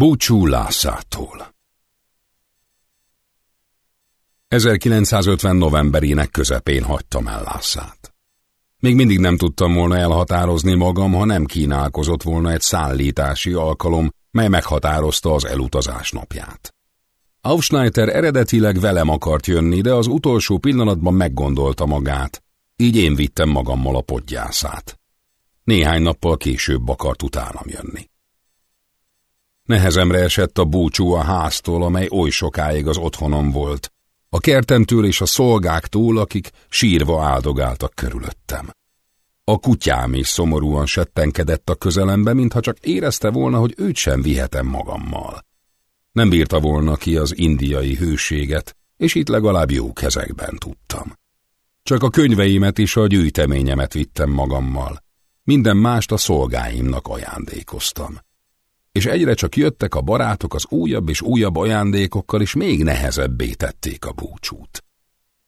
Búcsú Lászától 1950 novemberének közepén hagytam el Lászát. Még mindig nem tudtam volna elhatározni magam, ha nem kínálkozott volna egy szállítási alkalom, mely meghatározta az elutazás napját. Aufschneider eredetileg velem akart jönni, de az utolsó pillanatban meggondolta magát, így én vittem magammal a podgyászát. Néhány nappal később akart utánam jönni. Nehezemre esett a búcsú a háztól, amely oly sokáig az otthonom volt, a kertemtől és a szolgáktól, akik sírva áldogáltak körülöttem. A kutyám is szomorúan settenkedett a közelembe, mintha csak érezte volna, hogy őt sem vihetem magammal. Nem bírta volna ki az indiai hőséget, és itt legalább jó kezekben tudtam. Csak a könyveimet és a gyűjteményemet vittem magammal. Minden mást a szolgáimnak ajándékoztam és egyre csak jöttek a barátok az újabb és újabb ajándékokkal, és még nehezebbé tették a búcsút.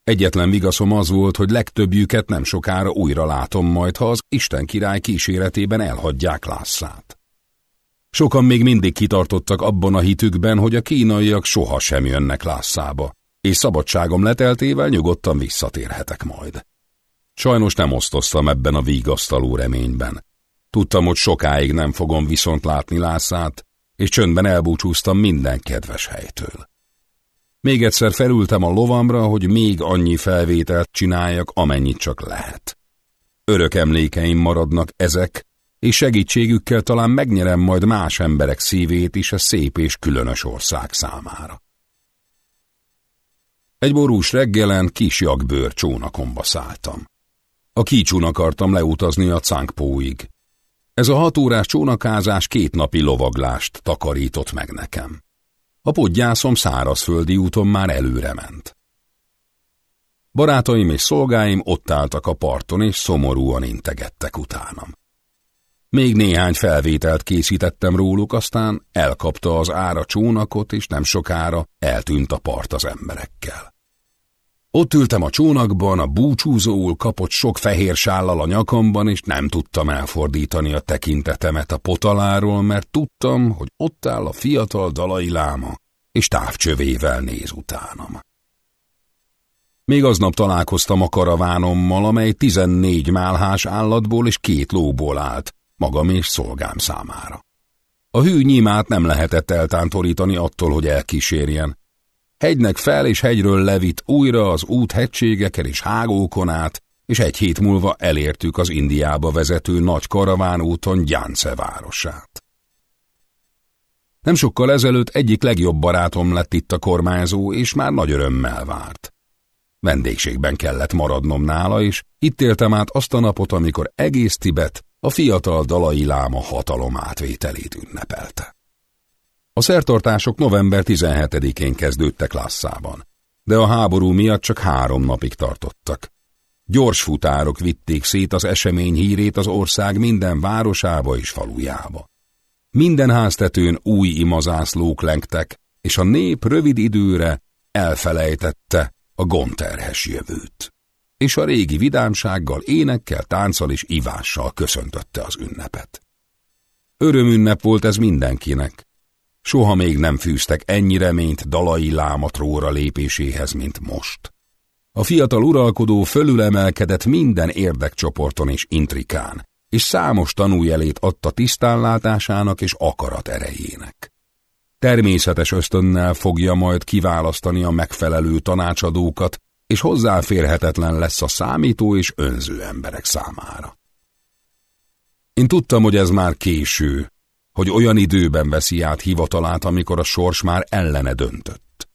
Egyetlen vigaszom az volt, hogy legtöbbjüket nem sokára újra látom majd, ha az Isten király kíséretében elhagyják Lászát. Sokan még mindig kitartottak abban a hitükben, hogy a kínaiak soha sem jönnek Lászába, és szabadságom leteltével nyugodtan visszatérhetek majd. Sajnos nem osztoztam ebben a vigasztaló reményben. Tudtam, hogy sokáig nem fogom viszont látni Lászát, és csöndben elbúcsúztam minden kedves helytől. Még egyszer felültem a lovamra, hogy még annyi felvételt csináljak, amennyit csak lehet. Örök emlékeim maradnak ezek, és segítségükkel talán megnyerem majd más emberek szívét is a szép és különös ország számára. Egy borús reggelen kis jakbőr csónakomba szálltam. A kícsún akartam leutazni a cánkpóig, ez a hatórás csónakázás két napi lovaglást takarított meg nekem. A podgyászom szárazföldi úton már előre ment. Barátaim és szolgáim ott álltak a parton, és szomorúan integettek utánam. Még néhány felvételt készítettem róluk, aztán elkapta az ára csónakot, és nem sokára eltűnt a part az emberekkel. Ott ültem a csónakban, a búcsúzóul kapott sok fehér sállal a nyakamban, és nem tudtam elfordítani a tekintetemet a potaláról, mert tudtam, hogy ott áll a fiatal dalai láma, és távcsövével néz utánam. Még aznap találkoztam a karavánommal, amely tizennégy málhás állatból és két lóból állt, magam és szolgám számára. A hű nyímát nem lehetett eltántorítani attól, hogy elkísérjen, Hegynek fel és hegyről levitt újra az út hegységeken és hágókon át, és egy hét múlva elértük az Indiába vezető nagy karavánúton Gyánce városát. Nem sokkal ezelőtt egyik legjobb barátom lett itt a kormányzó, és már nagy örömmel várt. Vendégségben kellett maradnom nála, és itt éltem át azt a napot, amikor egész Tibet a fiatal dalai láma hatalom átvételét ünnepelte. A szertartások november 17-én kezdődtek Lasszában, de a háború miatt csak három napig tartottak. Gyors futárok vitték szét az esemény hírét az ország minden városába és falujába. Minden háztetőn új imazászlók lengtek, és a nép rövid időre elfelejtette a gonterhes jövőt. És a régi vidámsággal, énekkel, tánccal és ivással köszöntötte az ünnepet. Örömünnep volt ez mindenkinek, Soha még nem fűztek ennyi reményt Dalai Láma tróra lépéséhez, mint most. A fiatal uralkodó fölülemelkedett minden érdekcsoporton és intrikán, és számos tanújelét adta tisztánlátásának és akarat erejének. Természetes ösztönnel fogja majd kiválasztani a megfelelő tanácsadókat, és hozzáférhetetlen lesz a számító és önző emberek számára. Én tudtam, hogy ez már késő, hogy olyan időben veszi át hivatalát, amikor a sors már ellene döntött.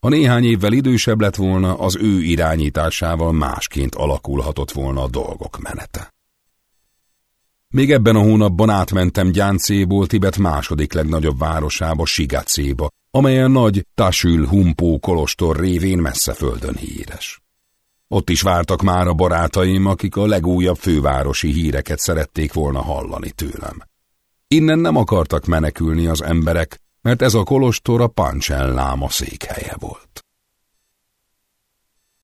Ha néhány évvel idősebb lett volna, az ő irányításával másként alakulhatott volna a dolgok menete. Még ebben a hónapban átmentem Gyáncéból Tibet második legnagyobb városába, Sigacéba, amely a nagy Tasül Humpó kolostor révén messze földön híres. Ott is vártak már a barátaim, akik a legújabb fővárosi híreket szerették volna hallani tőlem. Innen nem akartak menekülni az emberek, mert ez a kolostor a Pancsen láma székhelye volt.